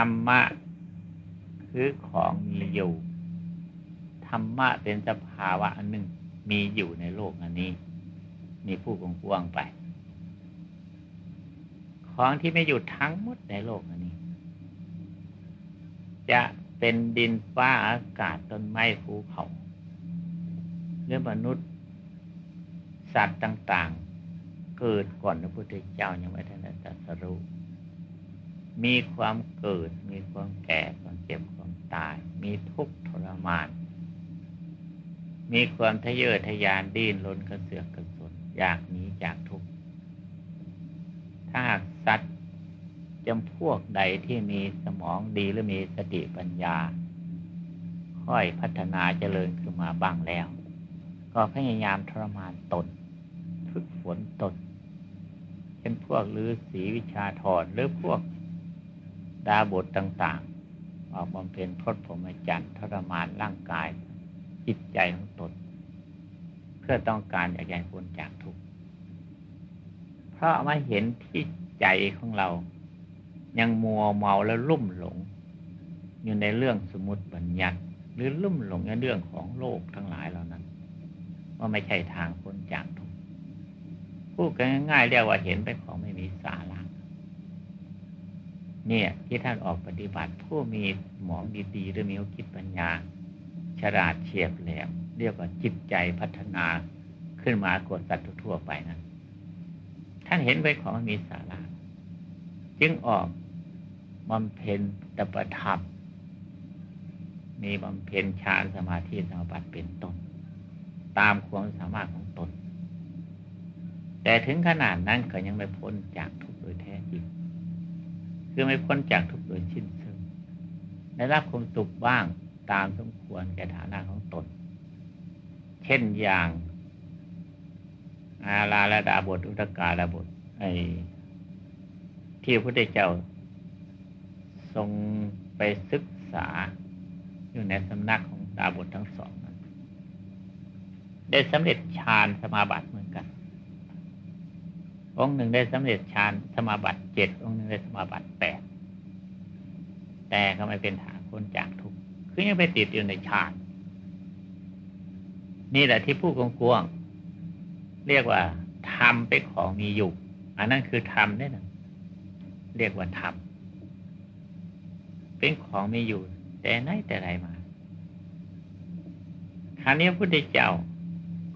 รรมะ คือของมีอยู่ ธรรมะเป็นสภาวะอันหนึ่งมีอยู่ในโลกอันนี้ มีผู้กงวงไป ของที่ไม่อยู่ทั้งหมดในโลกอันนี้ จะเป็นดินฟ้าอากาศต้นไม้ภูเขาหรือมนุษย์ สัตว์ต่าง ๆ เกิดก่อนพระพุทธเจ้ายังไม่ทันตรัสรู้ มีความเกิด มีความแก่ความเจ็บความตาย มีทุกข์ทรมาน มีความทะเยอทะยานดิ้นรนกระเสือกกระสนอยากหนีจากทุกข์ถ้าหากสัตว์จำพวกใดที่มีสมองดีหรือมีสติปัญญา ค่อยพัฒนาเจริญขึ้นมาบ้างแล้ว ก็พยายามทรมานตนฝึกฝนตนเช่นพวกฤาษีวิชาถอนหรือพวก ดาบทต่างๆออกบำเพ็ญพรตพรหมจรรย์ทรมานร่างกาย จิตใจของตน เพื่อต้องการอยากให้พ้นจากทุกข์เพราะมาเห็นที่ใจของเรา ยังมัวเมาและลุ่มหลง อยู่ในเรื่องสมุติบัญญัติหรือลุ่มหลงในเรื่องของโลกทั้งหลายเหล่านั้น ว่าไม่ใช่ทางพ้นจากทุกข์พูดกันง่ายๆเรียกว่าเห็นเป็นของไม่มีสาระ เนี่ย ที่ท่านออกปฏิบัติผู้มีหมองดีๆหรือมีคิดปัญญา ฉลาดเฉียบแหลมเรียกว่าจิตใจพัฒนาขึ้นมากดสัตว์ทั่วไปนะท่านเห็นไว้ของมีสาระจึงออกบำเพ็ญตปธรรมมีบำเพ็ญฌานสมาธิสมาบัติเป็นต้นตามความสามารถของตน แต่ถึงขนาดนั้นก็ยังไม่พ้นจากทุกข์โดยแท้จริง คือไม่พ้นจากทุกโดยชิ้นเชิงได้รับความสุขบ้างตามสมควรแก่ฐานะของตน เช่นอย่าง อาลาและดาบทอุตกาลบทไอ้ที่พระพุทธเจ้าทรงไปศึกษาอยู่ในสำนักของดาบททั้งสองนั้นได้สำเร็จฌานสมาบัติเหมือนกัน องค์หนึ่งได้สำเร็จฌานสมาบัติเจ็ดองค์หนึ่งได้สมาบัติแปดแต่ก็ไม่เป็นฐานคนจากทุกข์คือยังไปติดอยู่ในฌานนี่แหละที่ผู้กงกวงเรียกว่าทำเป็นของมีอยู่ อันนั้นคือธรรมเนี่ยนะเรียกว่าธรรมเป็นของมีอยู่ แต่ไหนแต่ไรมาคราวนี้พระพุทธเจ้า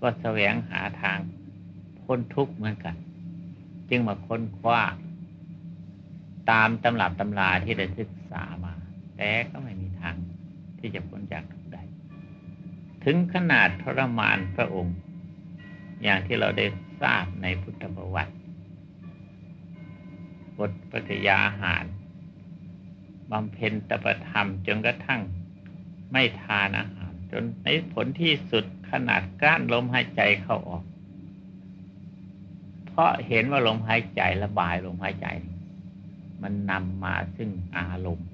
ก็แสวงหาทางพ้นทุกข์เหมือนกัน จึงมาค้นคว้า ตามตำรับตำราที่ได้ศึกษามา แต่ก็ไม่มีทางที่จะพ้นจากทุกใดถึงขนาดทรมานพระองค์ อย่างที่เราได้ทราบในพุทธประวัติบทปฏิยาหารบำเพ็ญตปธรรมจนกระทั่งไม่ทานอาหาร จนในผลที่สุดขนาดก้านลมหายใจเข้าออก เพราะเห็นว่าลมหายใจระบายลมหายใจ มันนำมาซึ่งอารมณ์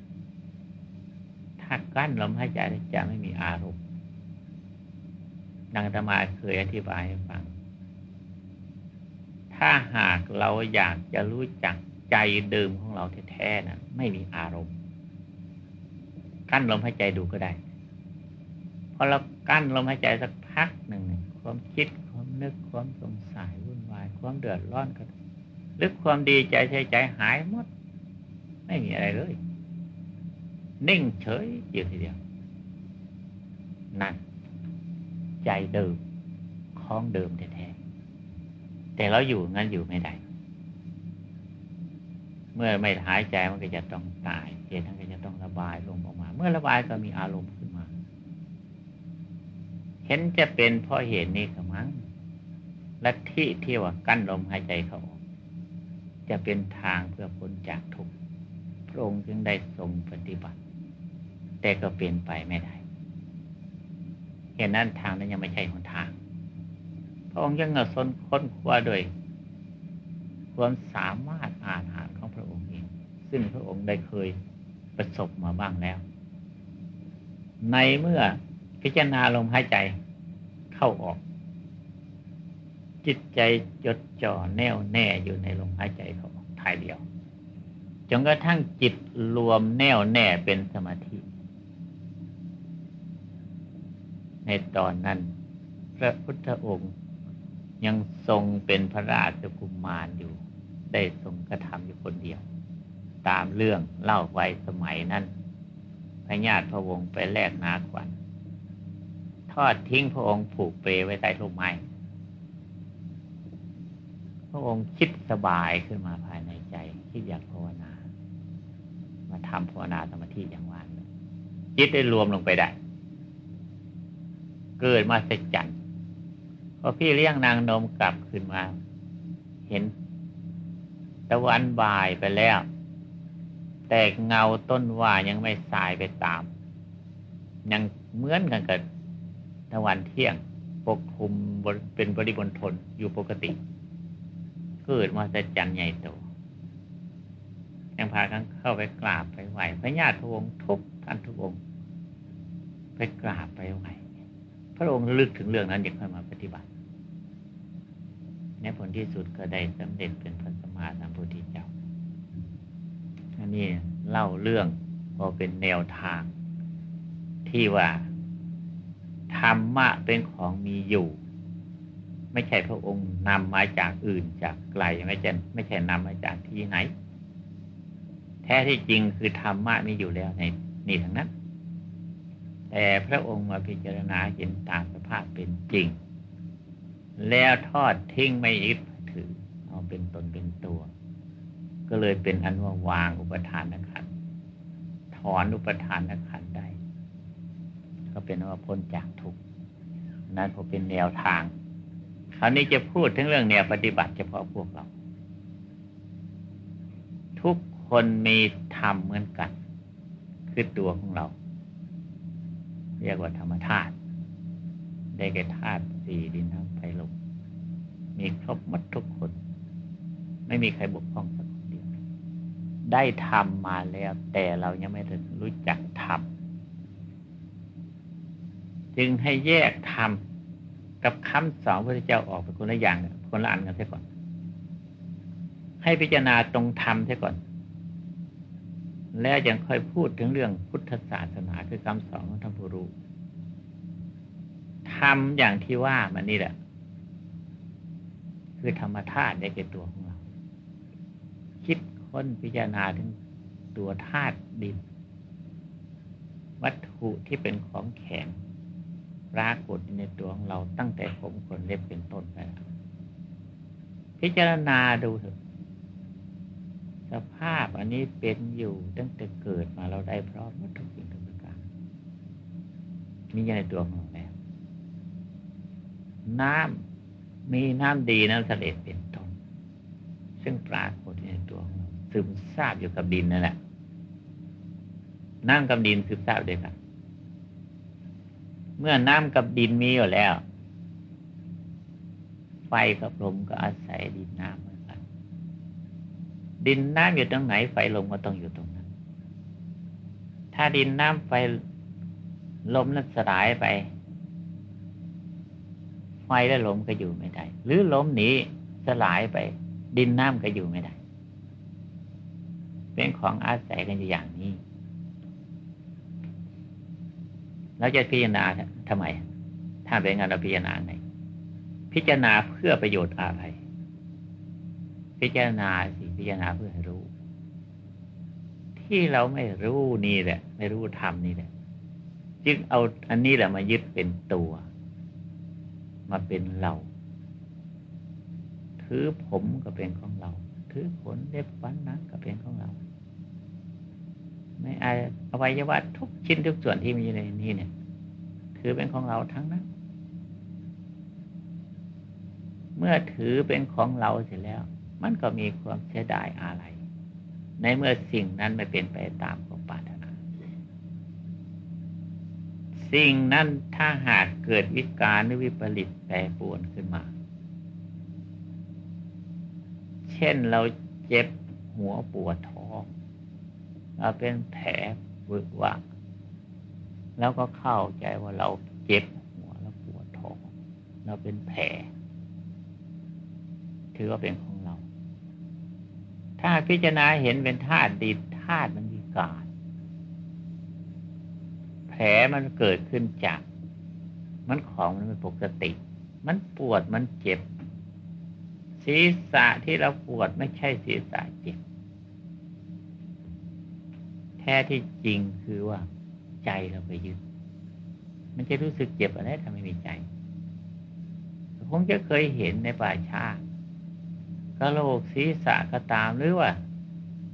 ถ้ากั้นลมหายใจจะไม่มีอารมณ์ ดังธรรมาเคยอธิบายให้ฟัง ถ้าหากเราอยากจะรู้จักใจเดิมของเราแท้ๆนะไม่มีอารมณ์ กั้นลมหายใจดูก็ได้พอเรากั้นลมหายใจสักพักหนึ่งความคิดความนึกความสงสัย ความเดือดร้อนก็หรือความดีใจใจใจหายหมด ไม่มีอะไรเลย นิ่งเฉยอยู่ทีเดียวนั่นใจเดิมคล้องเดิมแท้ๆแต่เราอยู่งั้นอยู่ไม่ได้ เมื่อไม่หายใจมันก็จะต้องตายเจทั้งก็จะต้องระบายลงออกมา เมื่อระบายก็มีอารมณ์ขึ้นมา เห็นจะเป็นเพราะเหตุนี้กับมั้ง ลัทธิที่ว่ากั้นลมหายใจเขาจะเป็นทางเพื่อพ้นจากทุกข์พระองค์จึงได้ทรงปฏิบัติ แต่ก็เปลี่ยนไปไม่ได้เห็นนั้นทางนั้นยังไม่ใช่หนทาง พระองค์ยังเงาซนค้นคว้าโดยความสามารถอ่านหานของพระองค์เอง ซึ่งพระองค์ได้เคยประสบมาบ้างแล้ว ในเมื่อพิจารณาลมหายใจเข้าออก จิตใจจดจ่อแน่วแน่อยู่ในลมหายใจเขาทายเดียวจนกระทั่งจิตรวมแน่วแน่เป็นสมาธิ ในตอนนั้น พระพุทธองค์ยังทรงเป็นพระราชกุมมารอยู่ ได้ทรงกระทำอยู่คนเดียว ตามเรื่องเล่าไว้สมัยนั้นพระญาติพระวงศ์ไปแลกนาขวัญทอดทิ้งพระองค์ผูกเปรไว้ใต้ร่มไม้ พระองค์คิดสบายขึ้นมาภายในใจ คิดอยากภาวนา มาทำภาวนาสมาธิอย่างว่าจิตได้รวมลงไปได้ เกิดมาสจันพอพี่เลี้ยงนางนมกลับขึ้นมา เห็นตะวันบ่ายไปแล้ว แต่เงาต้นว่ายังไม่สายไปตาม ยังเหมือนกันกับตะวันเที่ยง ปกคลุมเป็นบริบททนอยู่ปกติ เกิดมาแต่จันใหญ่โตยังพากันเข้าไปกราบไปไหวพระญาติพระองค์ทุกท่านทุกองค์ไปกราบไปไหวพระองค์ลึกถึงเรื่องนั้นอยากค่อยมาปฏิบัติในผลที่สุดก็ได้สำเร็จเป็นพระสมมาสัมพุทธเจ้าอันนี้เล่าเรื่องพอเป็นแนวทางที่ว่าธรรมะเป็นของมีอยู่ ไม่ใช่พระองค์นำมาจากอื่นจากไกลไม่ใช่ไม่ใช่นำมาจากที่ไหน แท้ที่จริงคือธรรมะมีอยู่แล้วในนี่ทั้งนั้น แต่พระองค์มาพิจารณาเห็นตามสภาพเป็นจริง แล้วทอดทิ้งไม่ยึดถือ เอาเป็นตนเป็นตัว ก็เลยเป็นอันว่าวางอุปทานขันถอนอุปทานขันได้ ก็เป็นว่าพ้นจากทุกนั้นพอเป็นแนวทาง คราวนี้จะพูดถึงเรื่องแนวปฏิบัติเฉพาะพวกเรา ทุกคนมีธรรมเหมือนกัน คือตัวของเรา เรียกว่าธรรมธาตุได้แก่ธาตุสี่ดินน้ำไฟลมมีครบหมดทุกคน ไม่มีใครบกพร่องสักคนเดียว ได้ทำมาแล้วแต่เรายังไม่รู้จักทำจึงให้แยกทำ กับคำสอนพระเจ้าออกเป็นคนละอย่างคนละอันกันเสียก่อน ให้พิจารณาตรงธรรมเสียก่อน แล้วยังค่อยพูดถึงเรื่องพุทธศาสนาคือคำสอนของท่านผู้รู้ทำอย่างที่ว่ามันนี่แหละ คือธรรมธาตุได้แก่ตัวของเรา คิดค้นพิจารณาถึงตัวธาตุดิน วัตถุที่เป็นของแข็ง ปรากฏในตัวของเราตั้งแต่ผมขนเล็บเป็นต้นไปพิจารณาดูเถอะสภาพอันนี้เป็นอยู่ตั้งแต่เกิดมาเราได้พร้อมทุกสิ่งทุกประการมีอยู่ในตัวของเราแล้วน้ำมีน้ำดีน้ำทะเลเป็นต้นซึ่งปรากฏในตัวของเราซึมซาบอยู่กับดินนั่นแหละน้ำกับดินซึมซาบเดียกัน เมื่อน้ำกับดินมีอยู่แล้ว ไฟกับลมก็อาศัยดินน้ำเหมือนกัน ดินน้ำอยู่ตรงไหน ไฟลมก็ต้องอยู่ตรงนั้น ถ้าดินน้ำไฟลมนั้นสลายไป ไฟและลมก็อยู่ไม่ได้ หรือลมหนีสลายไป ดินน้ำก็อยู่ไม่ได้ เป็นของอาศัยกันอย่างนี้ เราจะพิจารณาทำไม ถ้าเป็นงานเราพิจารณาไง พิจารณาเพื่อประโยชน์อะไร พิจารณาสิพิจารณาเพื่อให้รู้ ที่เราไม่รู้นี่แหละ ไม่รู้ทำนี่แหละจึงเอาอันนี้แหละมายึดเป็นตัว มาเป็นเราถือผมก็เป็นของเรา ถือขนเล็บฟันนังก็เป็นของเรา ไม่อวัยวะทุกชิ้นทุกส่วนที่มีในนี้เนี่ยถือเป็นของเราทั้งนั้น เมื่อถือเป็นของเราเสร็จแล้ว มันก็มีความเสียดายอะไร ในเมื่อสิ่งนั้นไม่เป็นไปตามความปรารถนา สิ่งนั้นถ้าหากเกิดวิการหรือวิปริตแปรปรวนขึ้นมา เช่นเราเจ็บหัวปวด เราเป็นแผลวึกว่าแล้วก็เข้าใจว่าเราเจ็บหัวแล้วปวดท้องเราเป็นแผลถือว่าเป็นของเรา ถ้าพิจารณาเห็นเป็นธาตุดินธาตุมันมีกาดแผลมันเกิดขึ้นจาก มันของมันไม่ปกติ มันปวดมันเจ็บ ศีรษะที่เราปวดไม่ใช่ศีรษะเจ็บ ท้ที่จริงคือว่า ใจเราไปยึด มันจะรู้สึกเจ็บอะไรถ้าไม่มีใจคงจะเคยเห็นในป่าชากระโหลกศีรษะก็ตามหรือว่า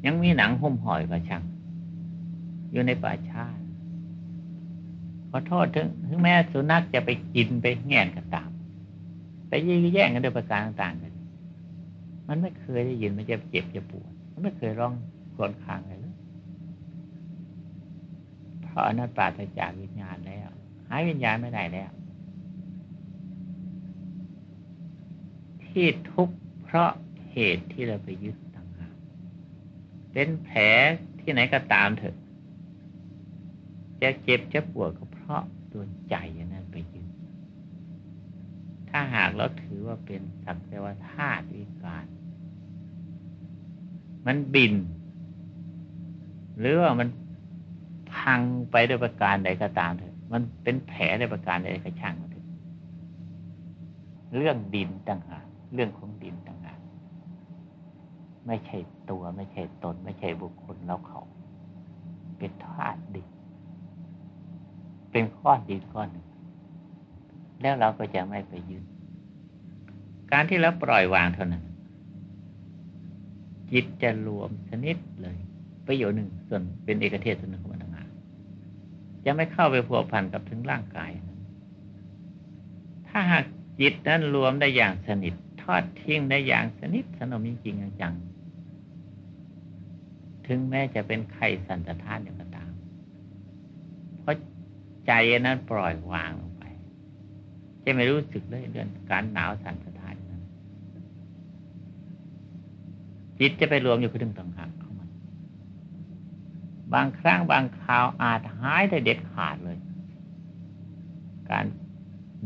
ยังมีหนังหุ้มห่อยก็ช่างอยู่ในป่าชาขอโทษถึงถึงแม้สุนัขจะไปกินไปแง่นก็ตาม ไปยื้อแย่งกันด้วยประการต่างๆกันมันไม่เคยได้ยินมันจะเจ็บจะปวด มันไม่เคยร้องกรนคางเลย ราะอนัตปราจากวิญญาณแล้ว หายวิญญาณไม่ได้แล้ว ที่ทุกข์เพราะเหตุที่เราไปยึดต่างหากเป็นแผลที่ไหนก็ตามเถอะจะเจ็บจะปวดก็เพราะตัวใจนั้นไปยึดถ้าหากเราถือว่าเป็นสักแต่ว่าธาตุวิการ มันบิน หรือว่ามัน พังไปด้วยประการใดก็ตามเถอะมันเป็นแผลในประการใดก็ช่างเถอะเรื่องดินต่างหากเรื่องของดินต่างหากไม่ใช่ตัวไม่ใช่ตน ไม่ใช่บุคคลเราเขา เป็นธาตุดิน เป็นก้อนดินก้อนหนึ่งแล้วเราก็จะไม่ไปยึดการที่เราปล่อยวางเท่านั้น จิตจะรวมชนิดเลย ประโยชน์หนึ่งส่วนเป็นเอกเทศส่วนหนึ่งของมันต่างหาก จะไม่เข้าไปพัวพันกับถึงร่างกาย ถ้าหากจิตนั้นรวมได้อย่างสนิท ทอดทิ้งได้อย่างสนิทสนมจริงจัง ถึงแม้จะเป็นไข่สันตทานอย่างก็ตาม เพราะใจนั้นปล่อยวางลงไป จะไม่รู้สึกเลยเรื่องการหนาวสันตทานนั้นจิตจะไปรวมอยู่กับเรื่องต่างหากเข้ามา บางครั้งบางคราวอาจหายได้เด็ดขาดเลย การ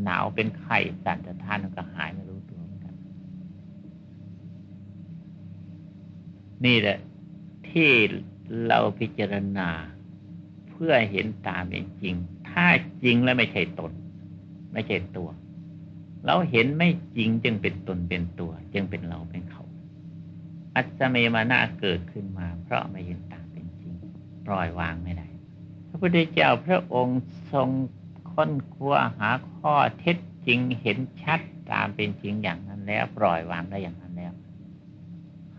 หนาวเป็นไข่สันตทานมันก็หายไม่รู้ตัวเหมือนกัน นี่แหละที่เราพิจารณาเพื่อเห็นตามเป็นจริง ถ้าจริงแล้วไม่ใช่ตน ไม่ใช่ตัว เราเห็นไม่จริงจึงเป็นตนเป็นตัว จึงเป็นเราเป็นเขา อัศเมมานาเกิดขึ้นมา เพราะไม่เห็นตา ปล่อยวางไม่ได้ พระพุทธเจ้าพระองค์ทรงค้นคว้าหาข้อเท็จจริงเห็นชัดตามเป็นจริงอย่างนั้นแล้ว ปล่อยวางได้อย่างนั้นแล้ว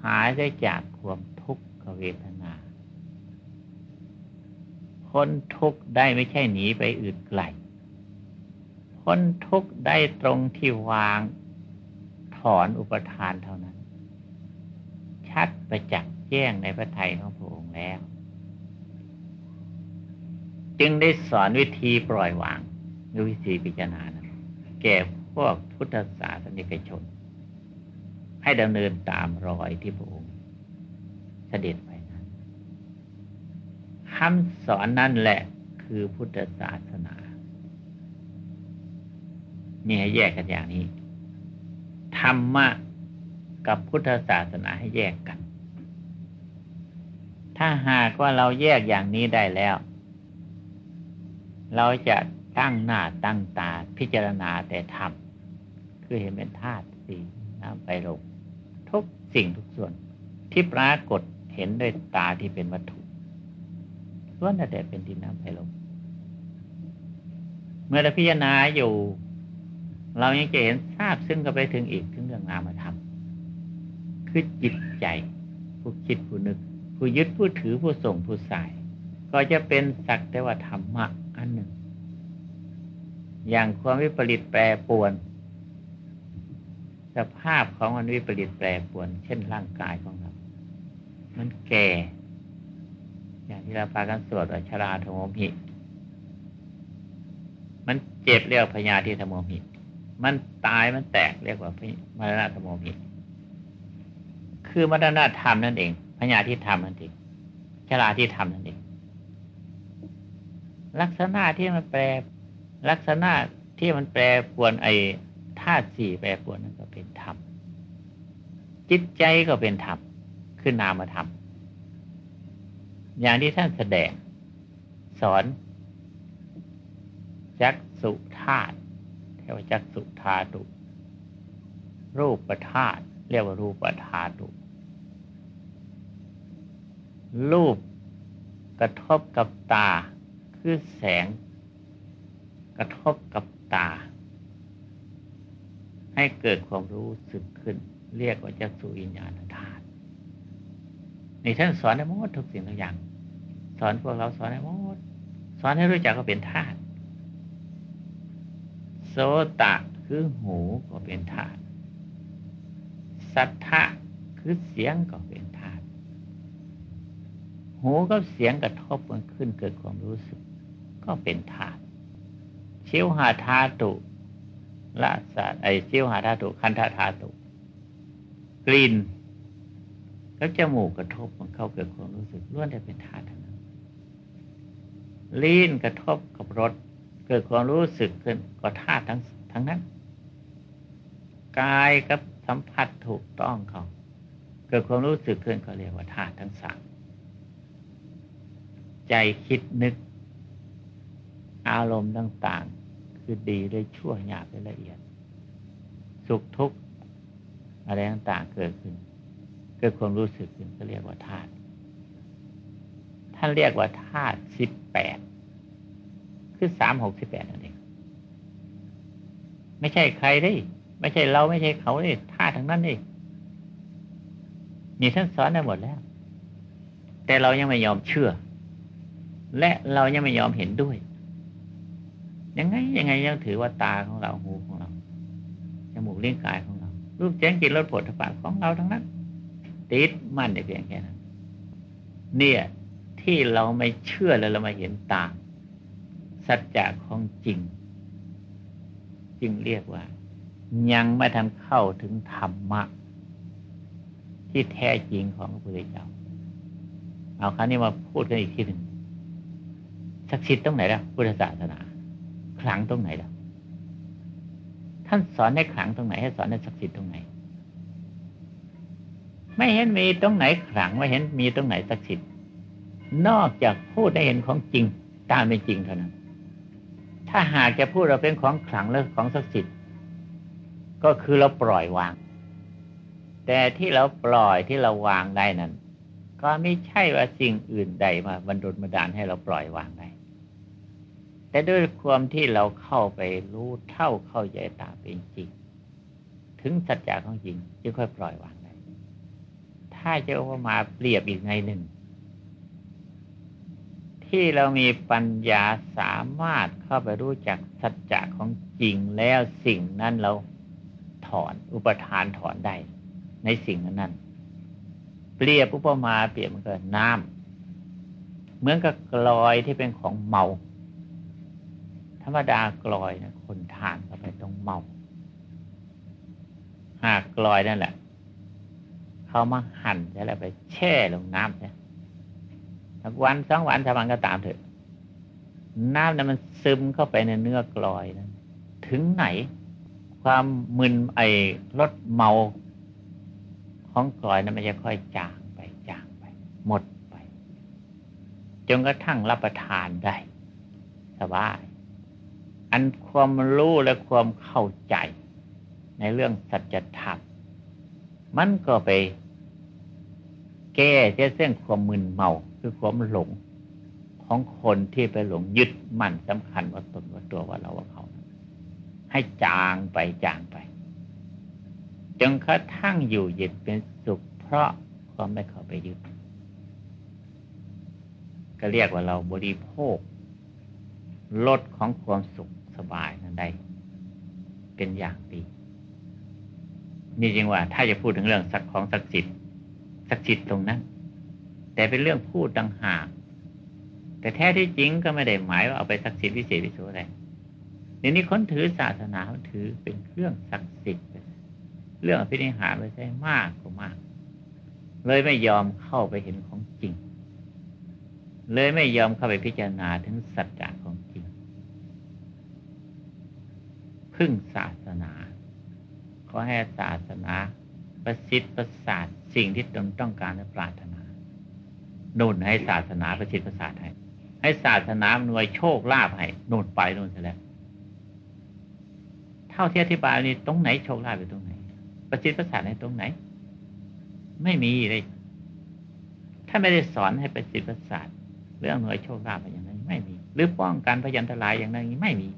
หายได้จากความทุกขเวทนาพ้นทุกข์ได้ไม่ใช่หนีไปอื่นไกลพ้นทุกข์ได้ตรงที่วางถอนอุปทานเท่านั้น ชัดประจักษ์แจ้งในพระไทยของพระองค์แล้ว จึงได้สอนวิธีปล่อยวางด้วยวิธีพิจารณานะแก่พวกพุทธศาสนิกชน ให้ดำเนินตามรอยที่พระองค์เสด็จไปนั้นคำสอนนั่นแหละคือพุทธศาสนานี่ให้แยกกันอย่างนี้ ธรรมะกับพุทธศาสนาให้แยกกัน ถ้าหากว่าเราแยกอย่างนี้ได้แล้ว เราจะตั้งหน้าตั้งตาพิจารณาแต่ธรรมคือเห็นเป็นธาตุสีน้ำไปลงทุกสิ่งทุกส่วน ที่ปรากฏเห็นด้วยตาที่เป็นวัตถุล้วนแต่เป็นดินน้ำไฟลมเมื่อเราพิจารณาอยู่ เรายังจะเห็นทราบซึ่งก็ไปถึงอีกถึงเรื่องงามธรรมคือจิตใจ ผู้คิดผู้นึก ผู้ยึดผู้ถือผู้ส่งผู้สาย ก็จะเป็นสักแต่ว่าธรรมะ อันหนึ่ง อย่างความวิปริตแปรปวน สภาพของมันวิปริตแปรปวน เช่นร่างกายของเรา มันแก่ อย่างที่เราพากันสวดว่าชราธโมหิมันเจ็บเรียกพญาธิธโมหิมันตายมันแตกเรียกว่ามรณะธโมหิคือมรณะธรรมนั่นเองพญาธิธรรมนั่นเองชราที่ธรรมนั่นเอง ลักษณะที่มันแปลลักษณะที่มันแปลปวนไอธาตุสี่แปลปวนนั่นก็เป็นธรรมจิตใจก็เป็นธรรมขึ้นนามธรรมอย่างที่ท่านแสดง สอนจักสุธาตุเทวจักสุธาตุ รูปประธาตุเรียกว่ารูปประธาตุ รูปกระทบกับตา คือแสง กระทบกับตา ให้เกิดความรู้สึกขึ้น เรียกว่าจักสุวิญญาณธาตุในท่านสอนในหมดทุกสิ่งทุกอย่าง สอนพวกเราสอนในหมดสอนให้รู้จักก็เป็นธาตุโสตะคือหูก็เป็นธาตุสัทธะคือเสียงก็เป็นธาตุหูกับเสียงกระทบกันขึ้นเกิดความรู้สึก ก็เป็นธาตุชิวหาธาตุละสัตไอชิวหาธาตุคันธาธาตุกลิ่นแล้วจมูกกระทบมันเข้าเกิดความรู้สึกล้วนแต่เป็นธาตุนั้นลิ้นกระทบกับรสเกิดความรู้สึกขึ้นก็ธาตุทั้งทั้งนั้นกายกับสัมผัสถูกต้องเขาเกิดความรู้สึกขึ้นก็เรียกว่าธาตุทั้งสามใจคิดนึก อารมณ์ต่างๆ คือดีได้ชั่วหยาบได้ละเอียด สุขทุกข์อะไรต่างๆเกิดขึ้น เกิดความรู้สึกขึ้นก็เรียกว่าธาตุท่านเรียกว่าธาตุสิบแปดคือสามหกสิบแปดนั่นเองไม่ใช่ใครด้ไม่ใช่เราไม่ใช่เขาเลยท่าทั้งนั้นนี่นี่ท่านสอนได้หมดแล้ว แต่เรายังไม่ยอมเชื่อ และเรายังไม่ยอมเห็นด้วย ยังไงยังไงยังถือว่าตาของเราหูของเราจมูกเลี้ยงกายของเรา รูปแจ้งกินรสผลถภาของเราทั้งนั้น ติดมั่นในเพียงแค่นั้น เนี่ย ที่เราไม่เชื่อแล้วเรามาเห็นตาม สัจจะของจริง จึงเรียกว่า ยังไม่ทันเข้าถึงธรรมะ ที่แท้จริงของพระพุทธเจ้าเอาครั้นี้มาพูดกันอีกทีหนึ่งศักดิ์สิทธิ์ตรงไหนล่ะพุทธศาสนา ขลังตรงไหนล่ะ ท่านสอนได้ขลังตรงไหน ให้สอนได้ศักดิ์สิทธิ์ตรงไหน ไม่เห็นมีตรงไหนขลังไม่เห็นมีตรงไหนศักดิ์สิทธิ์นอกจากพูดได้เห็นของจริงตามเป็นจริงเท่านั้น ถ้าหากจะพูดเราเป็นของขลังและของศักดิ์สิทธิ์ก็คือเราปล่อยวาง แต่ที่เราปล่อยที่เราวางได้นั้น ก็ไม่ใช่ว่าสิ่งอื่นใดมาบรรดุบันดาลให้เราปล่อยวางได้ แต่ด้วยความที่เราเข้าไปรู้เท่าเข้าใจตามเป็นจริง ถึงสัจจะของจริงจึงค่อยปล่อยวางได้ถ้าจะเอามาเปรียบอีกในหนึ่ง ที่เรามีปัญญาสามารถเข้าไปรู้จักสัจจะของจริงแล้วสิ่งนั้นเราถอนอุปทานถอนได้ในสิ่งนั้นเปรียบอุปมาเปรียบมันก็น้ำเหมือนกับกลอยที่เป็นของเมา รรมดากลอยนะคนทานเข้าไปต้องเมา หากกลอยนั่นแหละเขามาหั่นแล้วไปแช่ลงน้ำเนี่ยสักวันสองวันสามันก็ตามเถอะ น้ำนั้นมันซึมเข้าไปในเนื้อกลอยนั้นถึงไหน ความมึนไอรถเมาของกลอยนั้นมันจะค่อยจางไปจางไป หมดไป จนกระทั่งรับประทานได้สบาย อันความรู้และความเข้าใจ ในเรื่องสัจธรรมมันก็ไป แก้เจ้าเส้นความมึนเมาคือความหลงของคนที่ไปหลงยึดมั่นสำคัญว่าตนว่าตัวว่าเราว่าเขา ให้จางไปจางไปจนกระทั่งอยู่เย็นเป็นสุข เพราะความไม่เข้าไปยึดก็เรียกว่าเราบริโภคลดของความสุข บายนั้นได้ เป็นอย่างดีนี่จริงว่าถ้าจะพูดถึงเรื่องสักของศักดิ์สิทธิ์ศักดิ์สิทธิ์ตรงนั้น แต่เป็นเรื่องพูดต่างหาก แต่แท้ที่จริงก็ไม่ได้หมายว่าเอาไปศักดิ์สิทธิ์วิเศษวิโสอะไรเดี๋ยวนี้คนถือศาสนาถือเป็นเรื่องศักดิ์สิทธิ์เรื่องพินิหารไปใช่มากกว่ามาก เลยไม่ยอมเข้าไปเห็นของจริง เลยไม่ยอมเข้าไปพิจารณาถึงสัจจะของจริง พึ่งศาสนา ขอให้ศาสนาประสิทธิ์ประสาทสิ่งที่ตนต้องการและปรารถนานุ่นให้ศาสนาประสิทธิ์ประสาทให้ ให้ศาสนาหน่วยโชคลาภให้นุ่นไปนุ่นเสร็จแล้วเท่าที่อธิบายนี่ตรงไหนโชคลาภไปตรงไหน ประสิทธิ์ประสาทในตรงไหน ไม่มีเลยถ้าไม่ได้สอนให้ประสิทธิ์ประสาทเรื่องหน่วยโชคลาภอย่างนั้น ไม่มี หรือป้องกันพยันตรายอย่างนั้นไม่มี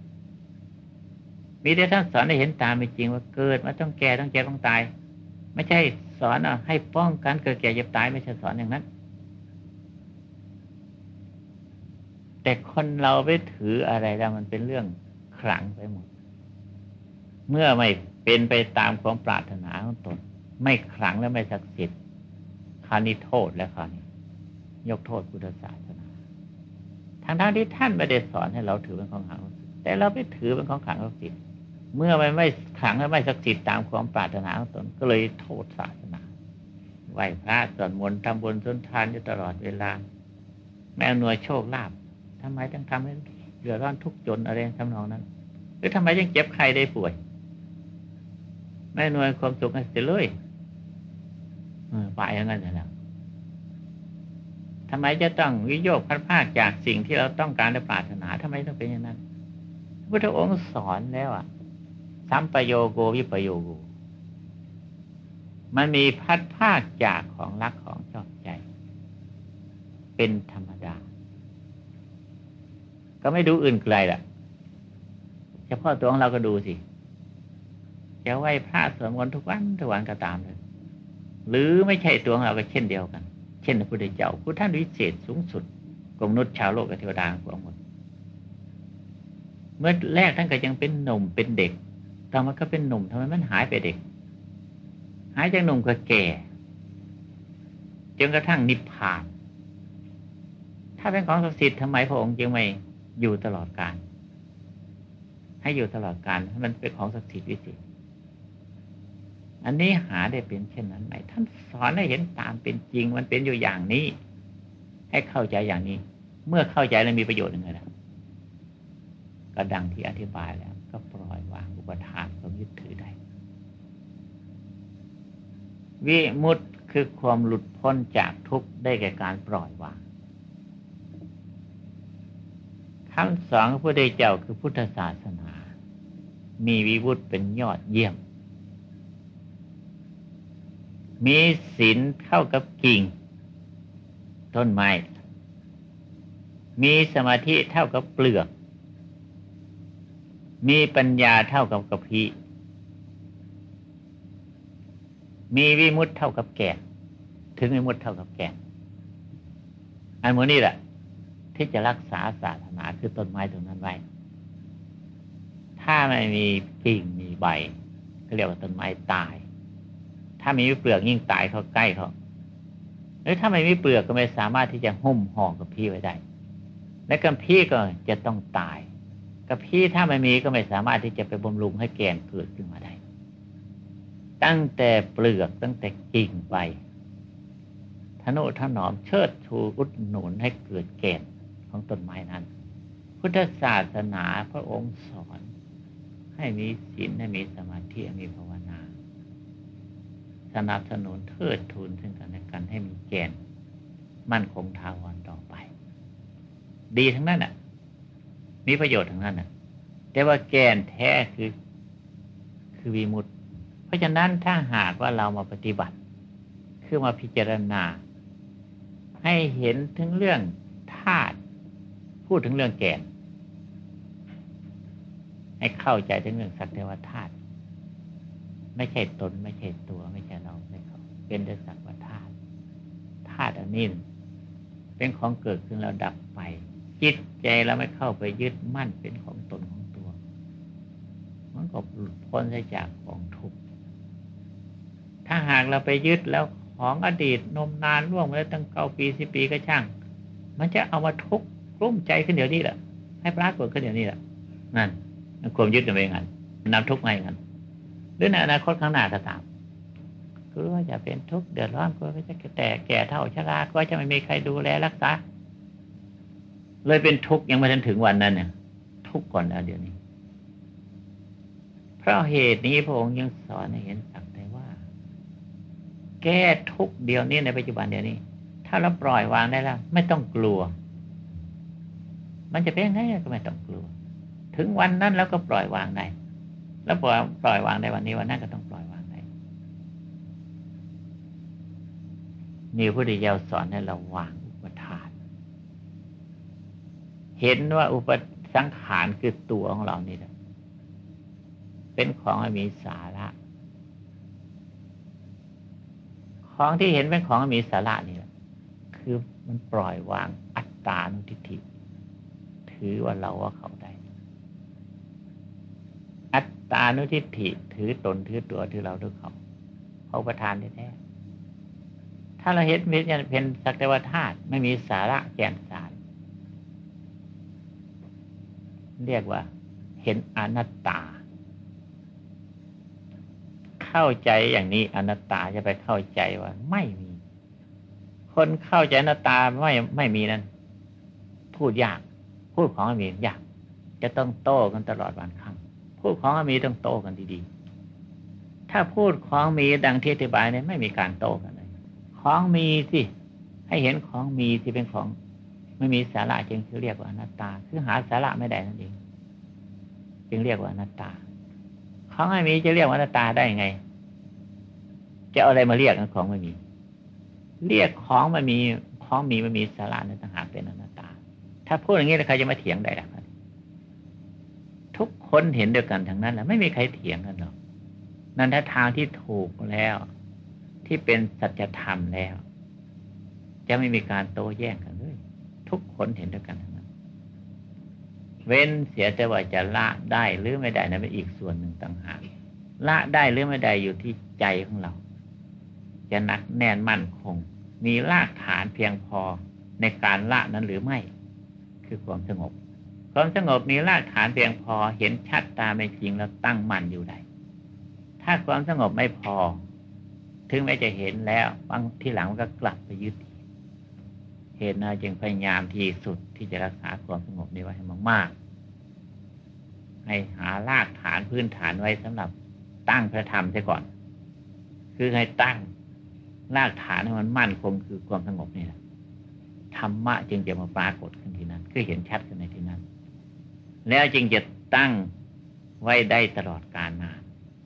มีแต่ท่านสอนให้เห็นตามเป็นจริงว่าเกิดมาต้องแก่ต้องแก่ต้องตาย ไม่ใช่สอนอให้ป้องกันเกิดแก่เจ็บตายไม่ใช่สอนอย่างนั้น แต่คนเราไปถืออะไรแล้วมันเป็นเรื่องขลังไปหมด เมื่อไม่เป็นไปตามความปรารถนาของตน ไม่ขลังและไม่ศักดิ์สิทธิ์คานี้โทษแล้วคานี้ยกโทษพุทธศาสนาทางทางที่ท่านไม่ได้สอนให้เราถือเป็นของขลังแต่เราไปถือเป็นของขลังศักดิ์สิทธิ์ เมื่อมันไม่ขังและไม่ศักดิ์สิทธิ์ตามความปรารถนาของตนก็เลยโทษศาสนาไหวพระสวดมนต์ทำบุญสุนทานอยู่ตลอดเวลา แม่หน่วยโชคลาภทำไมต้องทำให้เดือดร้อนทุกจนอะไรทำนองนั้น หรือทำไมยังเจ็บใครได้ป่วย แม่หน่วยความสุขให้เสียเลยไปอย่างนั้นแล้วทำไมจะต้องวิโยคพัดภาคจากสิ่งที่เราต้องการและปรารถนาทำไมต้องเป็นอย่างนั้นพระพุทธองค์สอนแล้วอะ สัมปโยโกวิปโยโก มันมีพัดภาคจากของรักของชอบใจ เป็นธรรมดา ก็ไม่ดูอื่นไกลล่ะ เฉพาะตัวของเราก็ดูสิจะไหว้พระสวดมนต์ทุกวันทุกวันก็ตามเลย หรือไม่ใช่ตัวของเราก็เช่นเดียวกัน เช่นพระพุทธเจ้าผู้ท่านวิเศษสูงสุดกงนุษย์ชาวโลกกับเทวดาของหมดเมื่อแรกท่านก็ยังเป็นหนุ่มเป็นเด็ก ต่อมาก็เป็นหนุ่มทำไมมันหายไปเด็ก หายจากหนุ่มก็แก่จนกระทั่งนิพพาน ถ้าเป็นของศักดิ์สิทธิ์ทำไมพระองค์จึงไม่อยู่ตลอดกาลให้อยู่ตลอดกาลมันเป็นของศักดิ์สิทธิ์วิเศษอันนี้หาได้เป็นเช่นนั้นไหมท่านสอนให้เห็นตามเป็นจริง มันเป็นอยู่อย่างนี้ ให้เข้าใจอย่างนี้ เมื่อเข้าใจแล้วมีประโยชน์ยังไงล่ะก็ดังที่อธิบายแล้ว อุปทานความยึดถือได้ วิมุตคือความหลุดพ้นจากทุกข์ได้แก่การปล่อยวางคำสอนของพระพุทธเจ้าคือพุทธศาสนา มีวิมุตเป็นยอดเยี่ยม มีศีลเท่ากับกิ่ง ต้นไม้ มีสมาธิเท่ากับเปลือก มีปัญญาเท่ากับกะพีมีวิมุตเท่ากับแก่ถึงวิมุตเท่ากับแก่อันโมนี่แหละที่จะรักษาศาสนาคือต้นไม้ตรงนั้นไว้ ถ้าไม่มีกิ่งมีใบก็เรียกว่าต้นไม้ตาย ถ้าม่มีเปลือกยิ่งตายเขาใกล้เขาหรือถ้าไม่มีเปลือกก็ไม่สามารถที่จะหุ้มห่อกับพี่ไว้ได้ และกับพี่ก็จะต้องตาย กับพี่ถ้าไม่มีก็ไม่สามารถที่จะไปบำรุงให้แกนเกิดขึ้นมาได้ ตั้งแต่เปลือกตั้งแต่กิ่งใบทนุถนอมเชิดชูอุดหนุนให้เกิดแกนของต้นไม้นั้น พุทธศาสนาพระองค์สอน ให้มีศีลให้มีสมาธิให้มีภาวนา สนับสนุนเทิดทูนซึ่งกันและกันให้มีแกน มั่นคงทาวรต่อไป ดีทั้งนั้นอะ มีประโยชน์ทั้งนั้นอะแต่ว่าแกนแท้คือ คือวีมุตเพราะฉะนั้นถ้าหากว่าเรามาปฏิบัติ คือมาพิจารณา ให้เห็นถึงเรื่องธาตุพูดถึงเรื่องแกน ให้เข้าใจถึงเรื่องสักเทวธาตุไม่ใช่ตน ไม่ใช่ตัว ไม่ใช่เราไม่เขาเป็นแต่สักว่าธาตุธาตุอันนี้เป็นของเกิดขึ้นแล้วดับ จิตใจเราไม่เข้าไปยึดมั่นเป็นของตนของตัว มันก็หลุดพ้นจากของทุกข์ถ้าหากเราไปยึดแล้วของอดีตนมนานล่วงมาแล้วตั้งเก้าปีสิปีก็ช่าง มันจะเอามาทุกข์รุ่มใจขึ้นเดี๋ยวนี้แหละให้ปรากฏขึ้นเดี๋ยวนี้แหละนั่นความยึดตัวเองงันนำทุกข์มาอย่างนั้นหรือในอนาคตข้างหน้าก็ตามคือว่าจะเป็นทุกข์เดือดร้อนก็จะแก่แก่เท่าชราก็จะไม่มีใครดูแลรักษา เลยเป็นทุกข์ยังไม่ทันถึงวันนั้นเนี่ยทุกข์ก่อนแล้วเดี๋ยวนี้ เพราะเหตุนี้พระองค์ยังสอนให้เห็นสักแต่ว่า แก้ทุกข์เดียวนี้ในปัจจุบันเดี๋ยวนี้ ถ้าเราปล่อยวางได้แล้ว ไม่ต้องกลัว มันจะเป็นยังไงก็ไม่ต้องกลัว ถึงวันนั้นแล้วก็ปล่อยวางได้แล้วปล่อยปล่อยวางได้วันนี้วันนั้นก็ต้องปล่อยวางได้นี่พระพุทธเจ้าสอนให้เราวางอุปทาน เห็นว่าอุปสังขารคือตัวของเรานี่แหละเป็นของมีสาระ ของที่เห็นเป็นของมีสาระนี่แหละคือมันปล่อยวางอัตตานุทิฏฐิ ถือว่าเราว่าเขาได้ อัตตานุทิฏฐิถือตนถือตัวถือเราถือเขาเขาประทานแท้ถ้าเราเห็นเป็นเป็นสักแต่ว่าธาตุไม่มีสาระแก่นสาร เรียกว่า เห็นอนัตตา เข้าใจอย่างนี้อนัตตาจะไปเข้าใจว่า ไม่มี คนเข้าใจอนัตตาไม่ไม่มีนั้น พูดยาก พูดของมียาก จะต้องโต้กันตลอดวันครั้งพูดของมีต้องโต้กันดีๆ ถ้าพูดของมีดังที่อธิบายเนี่ยไม่มีการโต้กันเลย ของมีสิให้เห็นของมีที่เป็นของ ไม่มีสาระจึงคือเรียกว่าอนัตตา คือหาสาระไม่ได้นั่นเอง จึงเรียกว่าอนัตตาของไม่มีจะเรียกว่าอนัตตาได้ยังไง จะเอาอะไรมาเรียกของไม่มี เรียกของมันมีของมีมันมีสาระในต่างหากเป็นอนัตตา ถ้าพูดอย่างนี้ใครจะมาเถียงได้ล่ะทุกคนเห็นเดียวกันทั้งนั้นแหละไม่มีใครเถียงกันหรอกนั่นถ้าทางที่ถูกแล้ว ที่เป็นสัจธรรมแล้ว จะไม่มีการโต้แย้งกัน ทุกคนเห็นเดียวกันทั้งนั้นเว้นเสียแต่ว่าจะละได้หรือไม่ได้นั้นเป็นอีกส่วนหนึ่งต่างหากละได้หรือไม่ได้อยู่ที่ใจของเรา จะนักแน่นมั่นคง มีรากฐานเพียงพอในการละนั้นหรือไม่ คือความสงบ ความสงบมีรากฐานเพียงพอเห็นชัดตาไม่จริงแล้วตั้งมั่นอยู่ได้ถ้าความสงบไม่พอ ถึงแม้จะเห็นแล้วบางที่หลังมันก็กลับไปยึด เหตุนั้นจึงพยายามที่สุดที่จะรักษาความสงบนี้ไว้ให้มากๆ ให้หารากฐานพื้นฐานไว้สำหรับตั้งพระธรรมเสียก่อน คือให้ตั้งรากฐานให้มันมั่นคงคือความสงบนี่แหละธรรมะจึงจะมาปรากฏขึ้นที่นั้น คือเห็นชัดขึ้นในที่นั้น แล้วจึงจะตั้งไว้ได้ตลอดกาลนาน